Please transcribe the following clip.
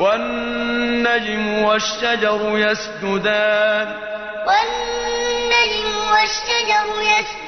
والنجم والشجر يسجدان. والنجم والشجر يسجدان.